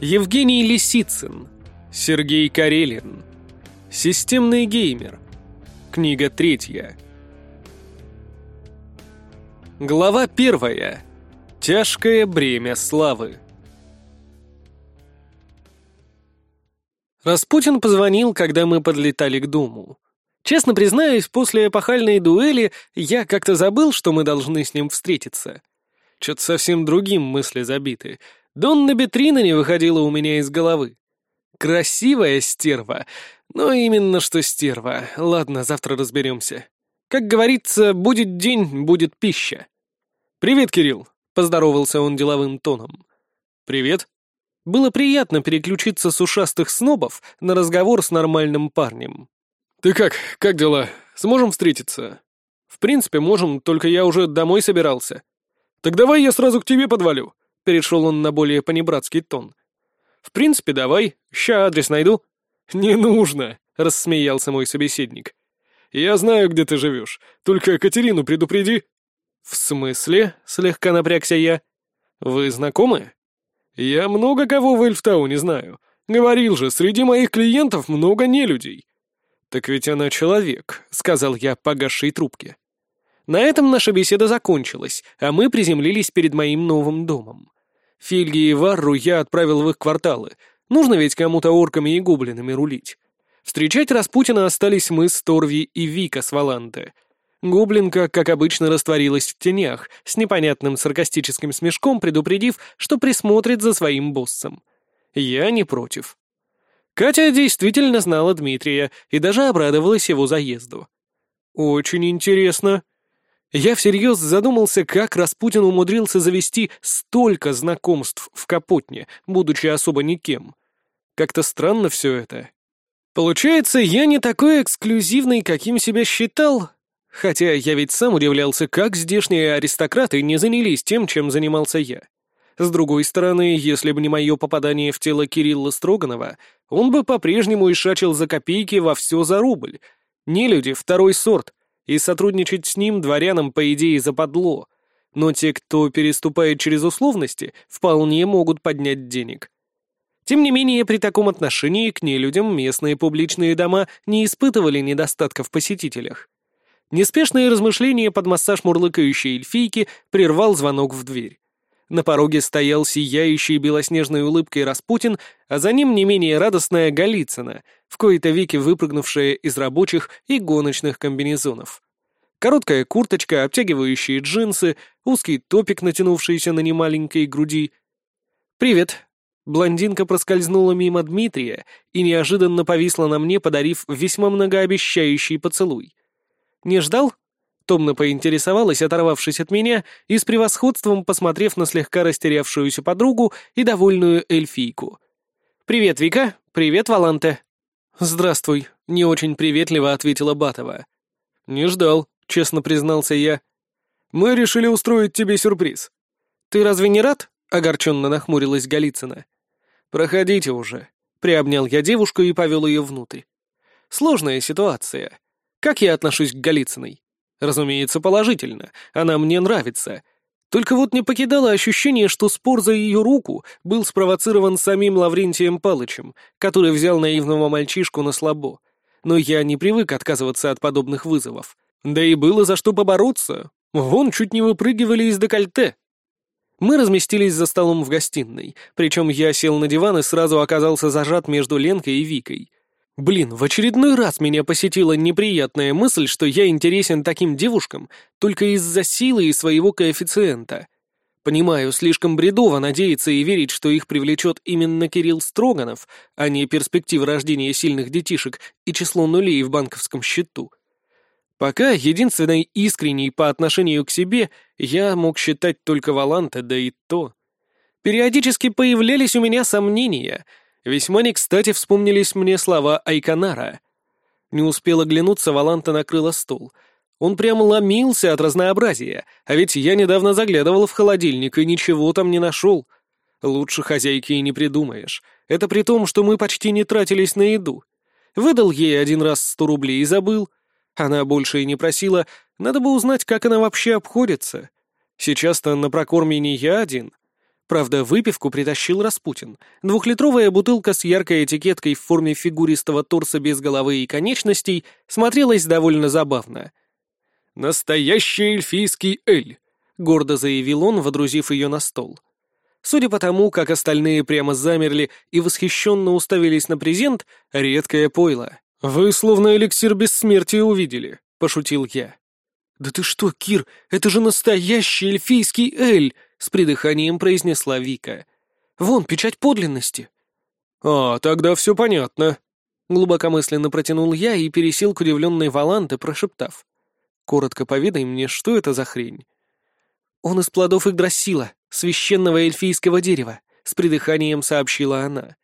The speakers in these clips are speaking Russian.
Евгений Лисицын. Сергей Карелин. Системный геймер. Книга третья. Глава первая. Тяжкое бремя славы. Распутин позвонил, когда мы подлетали к дому. Честно признаюсь, после эпохальной дуэли я как-то забыл, что мы должны с ним встретиться. Что-то совсем другим мысли забиты. Донна Бетрина не выходила у меня из головы. Красивая стерва. Но именно что стерва. Ладно, завтра разберемся. Как говорится, будет день, будет пища. «Привет, Кирилл», — поздоровался он деловым тоном. «Привет». Было приятно переключиться с ушастых снобов на разговор с нормальным парнем. «Ты как? Как дела? Сможем встретиться?» «В принципе, можем, только я уже домой собирался». «Так давай я сразу к тебе подвалю», — перешел он на более понебратский тон. «В принципе, давай. Ща адрес найду». «Не нужно», — рассмеялся мой собеседник. «Я знаю, где ты живешь. Только Катерину предупреди». «В смысле?» — слегка напрягся я. «Вы знакомы?» «Я много кого в Эльфтауне знаю. Говорил же, среди моих клиентов много нелюдей». «Так ведь она человек», — сказал я погасшей трубке. На этом наша беседа закончилась, а мы приземлились перед моим новым домом. Фильги и Варру я отправил в их кварталы. Нужно ведь кому-то орками и гоблинами рулить. Встречать Распутина остались мы с Торви и Вика с Валанте. Гоблинка, как обычно, растворилась в тенях, с непонятным саркастическим смешком предупредив, что присмотрит за своим боссом. Я не против. Катя действительно знала Дмитрия и даже обрадовалась его заезду. «Очень интересно», я всерьез задумался, как Распутин умудрился завести столько знакомств в Капотне, будучи особо никем. Как-то странно все это. Получается, я не такой эксклюзивный, каким себя считал, хотя я ведь сам удивлялся, как здешние аристократы не занялись тем, чем занимался я. С другой стороны, если бы не мое попадание в тело Кирилла Строганова, он бы по-прежнему ишачил за копейки во все за рубль. Не люди, второй сорт — и сотрудничать с ним дворянам, по идее, западло, но те, кто переступает через условности, вполне могут поднять денег. Тем не менее, при таком отношении к нелюдям местные публичные дома не испытывали недостатка в посетителях. Неспешные размышления под массаж мурлыкающей эльфийки прервал звонок в дверь. На пороге стоял сияющий белоснежной улыбкой Распутин, а за ним не менее радостная Голицына, в кои-то веки выпрыгнувшая из рабочих и гоночных комбинезонов. Короткая курточка, обтягивающие джинсы, узкий топик, натянувшийся на немаленькой груди. «Привет». Блондинка проскользнула мимо Дмитрия и неожиданно повисла на мне, подарив весьма многообещающий поцелуй. «Не ждал?» Томно поинтересовалась, оторвавшись от меня и с превосходством посмотрев на слегка растерявшуюся подругу и довольную эльфийку. «Привет, Вика! Привет, Валанте!» «Здравствуй», — не очень приветливо ответила Батова. «Не ждал», — честно признался я. «Мы решили устроить тебе сюрприз». «Ты разве не рад?» — огорченно нахмурилась Голицына. «Проходите уже», — приобнял я девушку и повел ее внутрь. «Сложная ситуация. Как я отношусь к Голицыной?» Разумеется, положительно. Она мне нравится. Только вот не покидало ощущение, что спор за ее руку был спровоцирован самим Лаврентием Палычем, который взял наивного мальчишку на слабо. Но я не привык отказываться от подобных вызовов. Да и было за что побороться. Вон чуть не выпрыгивали из декольте. Мы разместились за столом в гостиной, причем я сел на диван и сразу оказался зажат между Ленкой и Викой. Блин, в очередной раз меня посетила неприятная мысль, что я интересен таким девушкам только из-за силы и своего коэффициента. Понимаю, слишком бредово надеяться и верить, что их привлечет именно Кирилл Строганов, а не перспектива рождения сильных детишек и число нулей в банковском счету. Пока единственной искренней по отношению к себе я мог считать только Валанта, да и то. Периодически появлялись у меня сомнения — Весьма не кстати вспомнились мне слова Айканара. Не успела оглянуться, Валанта накрыла стол. Он прямо ломился от разнообразия, а ведь я недавно заглядывал в холодильник и ничего там не нашел. Лучше хозяйки и не придумаешь. Это при том, что мы почти не тратились на еду. Выдал ей один раз сто рублей и забыл. Она больше и не просила, надо бы узнать, как она вообще обходится. Сейчас-то на прокорме не я один. Правда, выпивку притащил Распутин. Двухлитровая бутылка с яркой этикеткой в форме фигуристого торса без головы и конечностей смотрелась довольно забавно. «Настоящий эльфийский эль», — гордо заявил он, водрузив ее на стол. Судя по тому, как остальные прямо замерли и восхищенно уставились на презент, редкое пойло. «Вы словно эликсир бессмертия увидели», — пошутил я. «Да ты что, Кир, это же настоящий эльфийский эль!» — с придыханием произнесла Вика. «Вон, печать подлинности». «А, тогда все понятно», — глубокомысленно протянул я и пересел к удивленной Валанте, прошептав. «Коротко поведай мне, что это за хрень?» «Он из плодов Игдрасила, священного эльфийского дерева», — с придыханием сообщила она.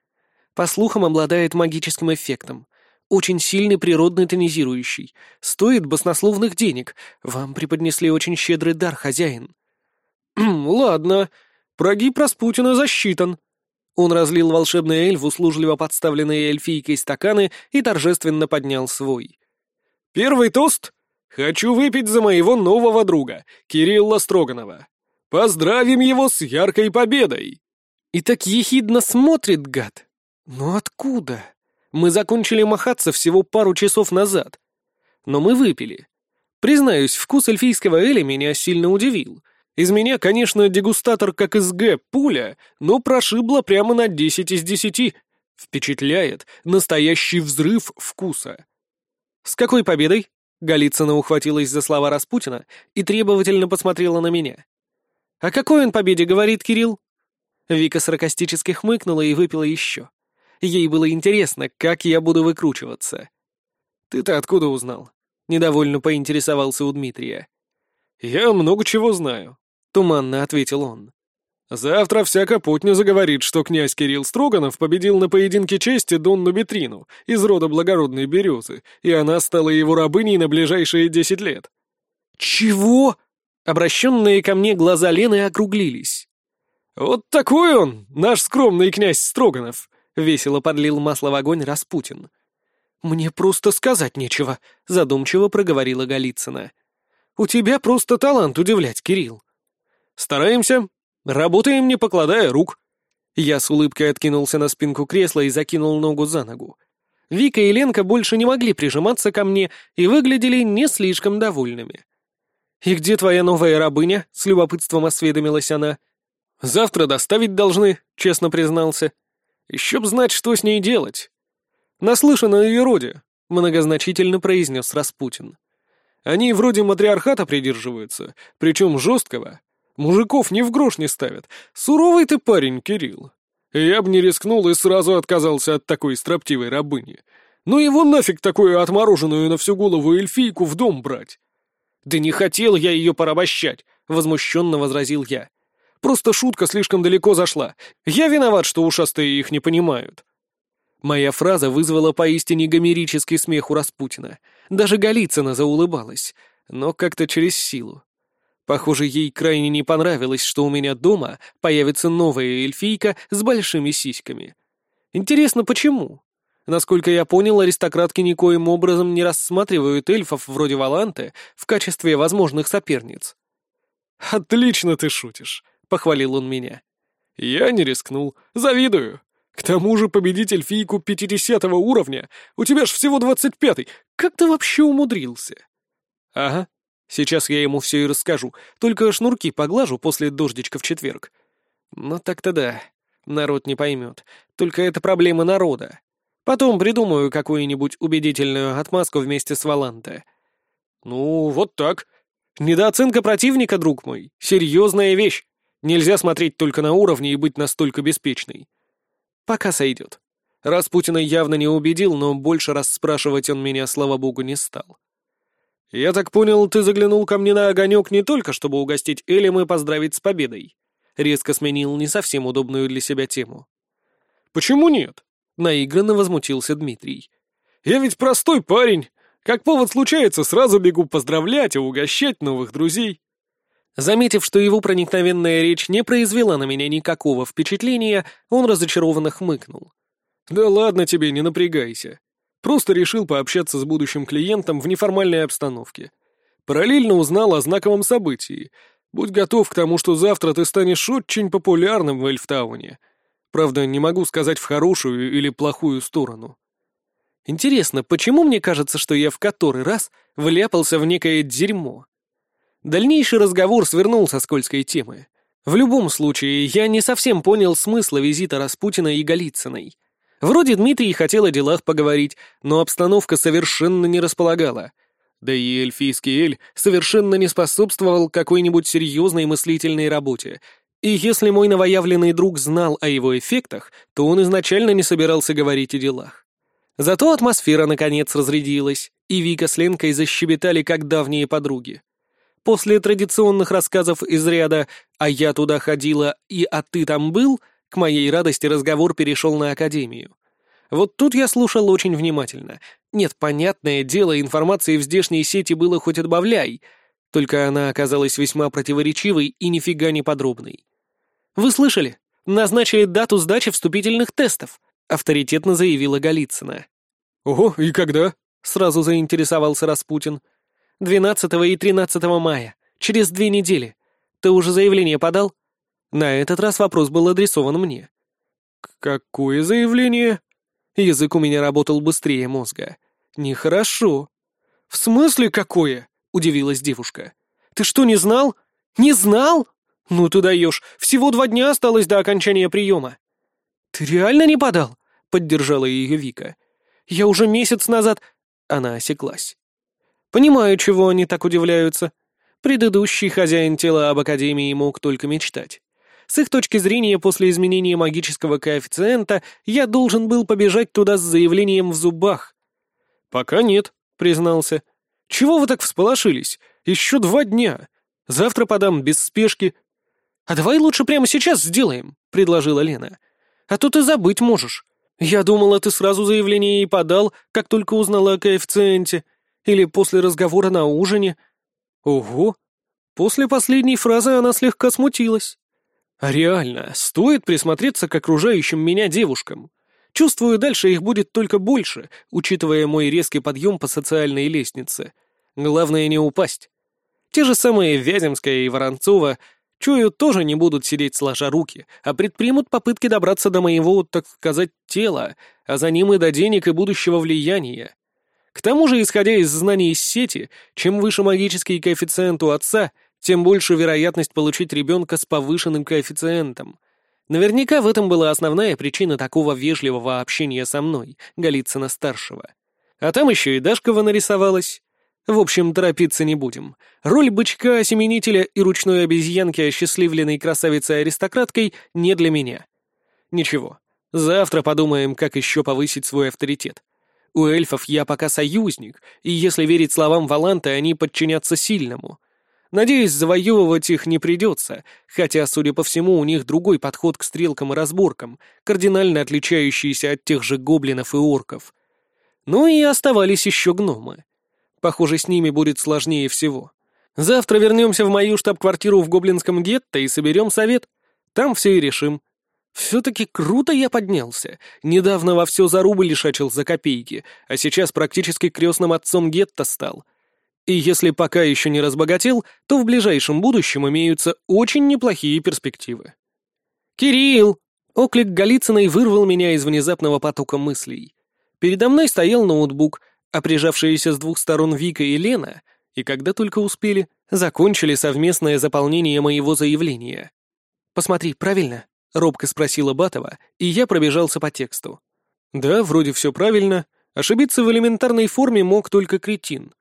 «По слухам, обладает магическим эффектом. Очень сильный природный тонизирующий. Стоит баснословных денег. Вам преподнесли очень щедрый дар, хозяин». «Ладно. Прогиб Распутина засчитан». Он разлил волшебный эль в услужливо подставленные эльфийкой стаканы и торжественно поднял свой. «Первый тост. Хочу выпить за моего нового друга, Кирилла Строганова. Поздравим его с яркой победой!» И так ехидно смотрит, гад. «Но откуда?» Мы закончили махаться всего пару часов назад. Но мы выпили. Признаюсь, вкус эльфийского эля меня сильно удивил. Из меня, конечно, дегустатор как из Г пуля, но прошибло прямо на 10 из 10. Впечатляет настоящий взрыв вкуса. «С какой победой?» Голицына ухватилась за слова Распутина и требовательно посмотрела на меня. «О какой он победе говорит Кирилл?» Вика саркастически хмыкнула и выпила еще. Ей было интересно, как я буду выкручиваться. «Ты-то откуда узнал?» — недовольно поинтересовался у Дмитрия. «Я много чего знаю», — туманно ответил он. «Завтра вся Капотня заговорит, что князь Кирилл Строганов победил на поединке чести Донну Бетрину из рода благородной березы, и она стала его рабыней на ближайшие десять лет». «Чего?» Обращенные ко мне глаза Лены округлились. «Вот такой он, наш скромный князь Строганов», — весело подлил масло в огонь Распутин. «Мне просто сказать нечего», — задумчиво проговорила Голицына. «У тебя просто талант удивлять, Кирилл». «Стараемся. Работаем, не покладая рук». Я с улыбкой откинулся на спинку кресла и закинул ногу за ногу. Вика и Ленка больше не могли прижиматься ко мне и выглядели не слишком довольными. «И где твоя новая рабыня?» — с любопытством осведомилась она. «Завтра доставить должны», — честно признался. Еще б знать, что с ней делать. Наслышан о ее роде, многозначительно произнес Распутин. Они вроде матриархата придерживаются, причем жесткого. Мужиков ни в грош не ставят. Суровый ты парень, Кирилл. Я бы не рискнул и сразу отказался от такой строптивой рабыни. Ну его нафиг такую отмороженную на всю голову эльфийку в дом брать? Да не хотел я ее порабощать, возмущенно возразил я. Просто шутка слишком далеко зашла. Я виноват, что ушастые их не понимают». Моя фраза вызвала поистине гомерический смех у Распутина. Даже Голицына заулыбалась, но как-то через силу. Похоже, ей крайне не понравилось, что у меня дома появится новая эльфийка с большими сиськами. Интересно, почему? Насколько я понял, аристократки никоим образом не рассматривают эльфов вроде Валанты в качестве возможных соперниц. «Отлично ты шутишь», похвалил он меня. «Я не рискнул. Завидую. К тому же победитель фийку пятидесятого уровня. У тебя ж всего двадцать пятый. Как ты вообще умудрился?» «Ага. Сейчас я ему все и расскажу. Только шнурки поглажу после дождичка в четверг». «Ну так-то да. Народ не поймет. Только это проблема народа. Потом придумаю какую-нибудь убедительную отмазку вместе с Валанте». «Ну, вот так. Недооценка противника, друг мой. Серьезная вещь. Нельзя смотреть только на уровни и быть настолько беспечной. Пока сойдет. Распутина явно не убедил, но больше раз спрашивать он меня, слава богу, не стал. «Я так понял, ты заглянул ко мне на огонек не только, чтобы угостить Элем и поздравить с победой?» Резко сменил не совсем удобную для себя тему. «Почему нет?» — наигранно возмутился Дмитрий. «Я ведь простой парень. Как повод случается, сразу бегу поздравлять и угощать новых друзей». Заметив, что его проникновенная речь не произвела на меня никакого впечатления, он разочарованно хмыкнул. «Да ладно тебе, не напрягайся. Просто решил пообщаться с будущим клиентом в неформальной обстановке. Параллельно узнал о знаковом событии. Будь готов к тому, что завтра ты станешь очень популярным в Эльфтауне. Правда, не могу сказать в хорошую или плохую сторону. Интересно, почему мне кажется, что я в который раз вляпался в некое дерьмо? Дальнейший разговор свернул со скользкой темы. В любом случае, я не совсем понял смысла визита Распутина и Голицыной. Вроде Дмитрий хотел о делах поговорить, но обстановка совершенно не располагала. Да и эльфийский эль совершенно не способствовал какой-нибудь серьезной мыслительной работе. И если мой новоявленный друг знал о его эффектах, то он изначально не собирался говорить о делах. Зато атмосфера наконец разрядилась, и Вика с Ленкой защебетали как давние подруги. После традиционных рассказов из ряда «А я туда ходила, и а ты там был», к моей радости разговор перешел на Академию. Вот тут я слушал очень внимательно. Нет, понятное дело, информации в здешней сети было хоть отбавляй, только она оказалась весьма противоречивой и нифига не подробной. «Вы слышали? Назначили дату сдачи вступительных тестов», — авторитетно заявила Голицына. «Ого, и когда?» — сразу заинтересовался Распутин. 12 и 13 мая, через две недели. Ты уже заявление подал?» На этот раз вопрос был адресован мне. «Какое заявление?» Язык у меня работал быстрее мозга. «Нехорошо». «В смысле какое?» — удивилась девушка. «Ты что, не знал? Не знал? Ну ты даешь, всего два дня осталось до окончания приема». «Ты реально не подал?» — поддержала ее Вика. «Я уже месяц назад...» Она осеклась. Понимаю, чего они так удивляются. Предыдущий хозяин тела об Академии мог только мечтать. С их точки зрения, после изменения магического коэффициента, я должен был побежать туда с заявлением в зубах. «Пока нет», — признался. «Чего вы так всполошились? Еще два дня. Завтра подам без спешки». «А давай лучше прямо сейчас сделаем», — предложила Лена. «А то ты забыть можешь. Я думала, ты сразу заявление и подал, как только узнала о коэффициенте. Или после разговора на ужине. Ого! После последней фразы она слегка смутилась. Реально, стоит присмотреться к окружающим меня девушкам. Чувствую, дальше их будет только больше, учитывая мой резкий подъем по социальной лестнице. Главное не упасть. Те же самые Вяземская и Воронцова, чую, тоже не будут сидеть сложа руки, а предпримут попытки добраться до моего, так сказать, тела, а за ним и до денег и будущего влияния. К тому же, исходя из знаний из сети, чем выше магический коэффициент у отца, тем больше вероятность получить ребенка с повышенным коэффициентом. Наверняка в этом была основная причина такого вежливого общения со мной, Голицына-старшего. А там еще и Дашкова нарисовалась. В общем, торопиться не будем. Роль бычка-осеменителя и ручной обезьянки, осчастливленной красавицей-аристократкой, не для меня. Ничего, завтра подумаем, как еще повысить свой авторитет. У эльфов я пока союзник, и если верить словам Валанты, они подчинятся сильному. Надеюсь, завоевывать их не придется, хотя, судя по всему, у них другой подход к стрелкам и разборкам, кардинально отличающийся от тех же гоблинов и орков. Ну и оставались еще гномы. Похоже, с ними будет сложнее всего. Завтра вернемся в мою штаб-квартиру в гоблинском гетто и соберем совет. Там все и решим. Все-таки круто я поднялся. Недавно во все за рубль лишачил за копейки, а сейчас практически крестным отцом гетто стал. И если пока еще не разбогател, то в ближайшем будущем имеются очень неплохие перспективы. «Кирилл!» — оклик Голицыной вырвал меня из внезапного потока мыслей. Передо мной стоял ноутбук, а прижавшиеся с двух сторон Вика и Лена, и когда только успели, закончили совместное заполнение моего заявления. «Посмотри, правильно?» — робко спросила Батова, и я пробежался по тексту. «Да, вроде все правильно. Ошибиться в элементарной форме мог только кретин.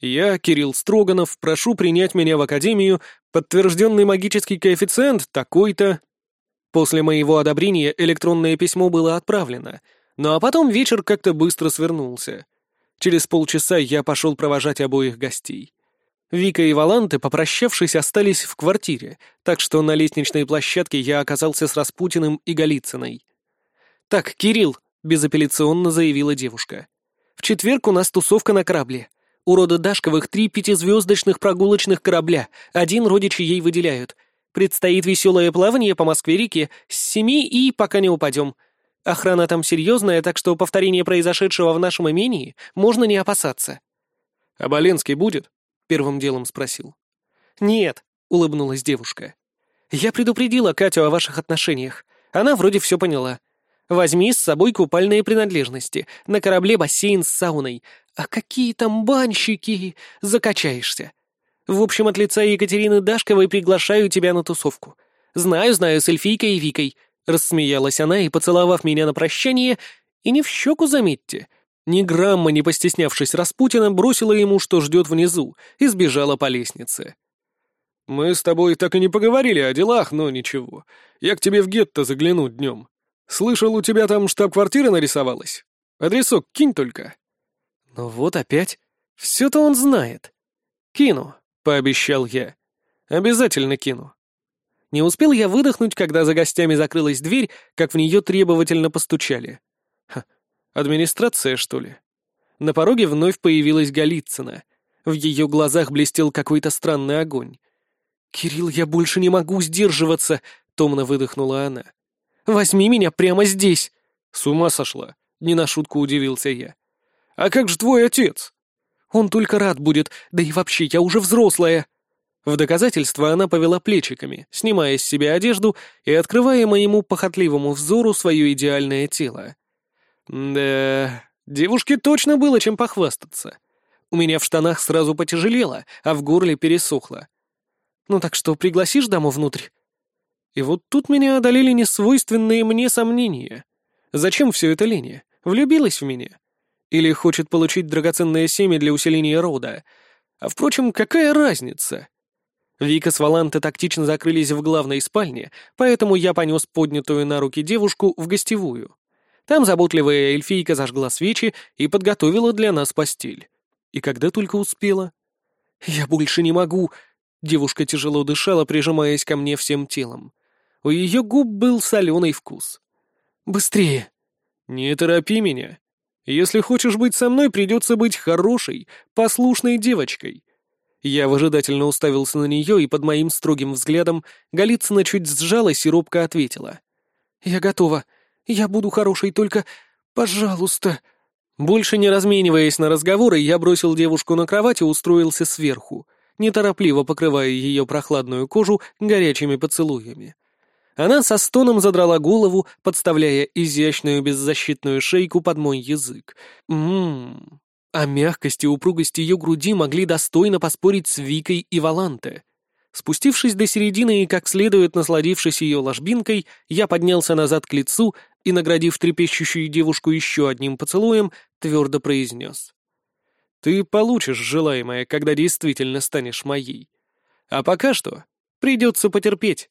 Я, Кирилл Строганов, прошу принять меня в Академию, подтвержденный магический коэффициент такой-то...» После моего одобрения электронное письмо было отправлено, ну а потом вечер как-то быстро свернулся. Через полчаса я пошел провожать обоих гостей. Вика и Валанты, попрощавшись, остались в квартире, так что на лестничной площадке я оказался с Распутиным и Голицыной. «Так, Кирилл», — безапелляционно заявила девушка, — «в четверг у нас тусовка на корабле. У рода Дашковых три пятизвездочных прогулочных корабля, один родичи ей выделяют. Предстоит веселое плавание по Москве-реке с семи и пока не упадем. Охрана там серьезная, так что повторение произошедшего в нашем имении можно не опасаться». «А Боленский будет?» Первым делом спросил. «Нет», — улыбнулась девушка. «Я предупредила Катю о ваших отношениях. Она вроде все поняла. Возьми с собой купальные принадлежности. На корабле бассейн с сауной. А какие там банщики! Закачаешься. В общем, от лица Екатерины Дашковой приглашаю тебя на тусовку. Знаю, знаю, с эльфийкой и Викой. Рассмеялась она и, поцеловав меня на прощание, и не в щеку, заметьте, ни грамма не постеснявшись Распутина, бросила ему, что ждет внизу, и сбежала по лестнице. «Мы с тобой так и не поговорили о делах, но ничего. Я к тебе в гетто загляну днем. Слышал, у тебя там штаб-квартира нарисовалась? Адресок кинь только». «Ну вот опять. Все-то он знает. Кину», — пообещал я. «Обязательно кину». Не успел я выдохнуть, когда за гостями закрылась дверь, как в нее требовательно постучали. Администрация, что ли? На пороге вновь появилась Голицына. В ее глазах блестел какой-то странный огонь. «Кирилл, я больше не могу сдерживаться!» — томно выдохнула она. «Возьми меня прямо здесь!» «С ума сошла!» — не на шутку удивился я. «А как же твой отец?» «Он только рад будет, да и вообще, я уже взрослая!» В доказательство она повела плечиками, снимая с себя одежду и открывая моему похотливому взору свое идеальное тело. Да, девушке точно было чем похвастаться. У меня в штанах сразу потяжелело, а в горле пересохло. Ну так что, пригласишь даму внутрь? И вот тут меня одолели несвойственные мне сомнения. Зачем все это Лене? Влюбилась в меня? Или хочет получить драгоценное семя для усиления рода? А впрочем, какая разница? Вика с Валанте тактично закрылись в главной спальне, поэтому я понес поднятую на руки девушку в гостевую. Там заботливая эльфийка зажгла свечи и подготовила для нас постель. И когда только успела. «Я больше не могу!» Девушка тяжело дышала, прижимаясь ко мне всем телом. У ее губ был соленый вкус. «Быстрее!» «Не торопи меня. Если хочешь быть со мной, придется быть хорошей, послушной девочкой». Я выжидательно уставился на нее, и под моим строгим взглядом Голицына чуть сжалась и робко ответила. «Я готова. Я буду хорошей, только... Пожалуйста...» Больше не размениваясь на разговоры, я бросил девушку на кровать и устроился сверху, неторопливо покрывая ее прохладную кожу горячими поцелуями. Она со стоном задрала голову, подставляя изящную беззащитную шейку под мой язык. Ммм. А мягкость и упругость ее груди могли достойно поспорить с Викой и Валанте. Спустившись до середины и как следует насладившись ее ложбинкой, я поднялся назад к лицу и, наградив трепещущую девушку еще одним поцелуем, твердо произнес. «Ты получишь желаемое, когда действительно станешь моей. А пока что придется потерпеть».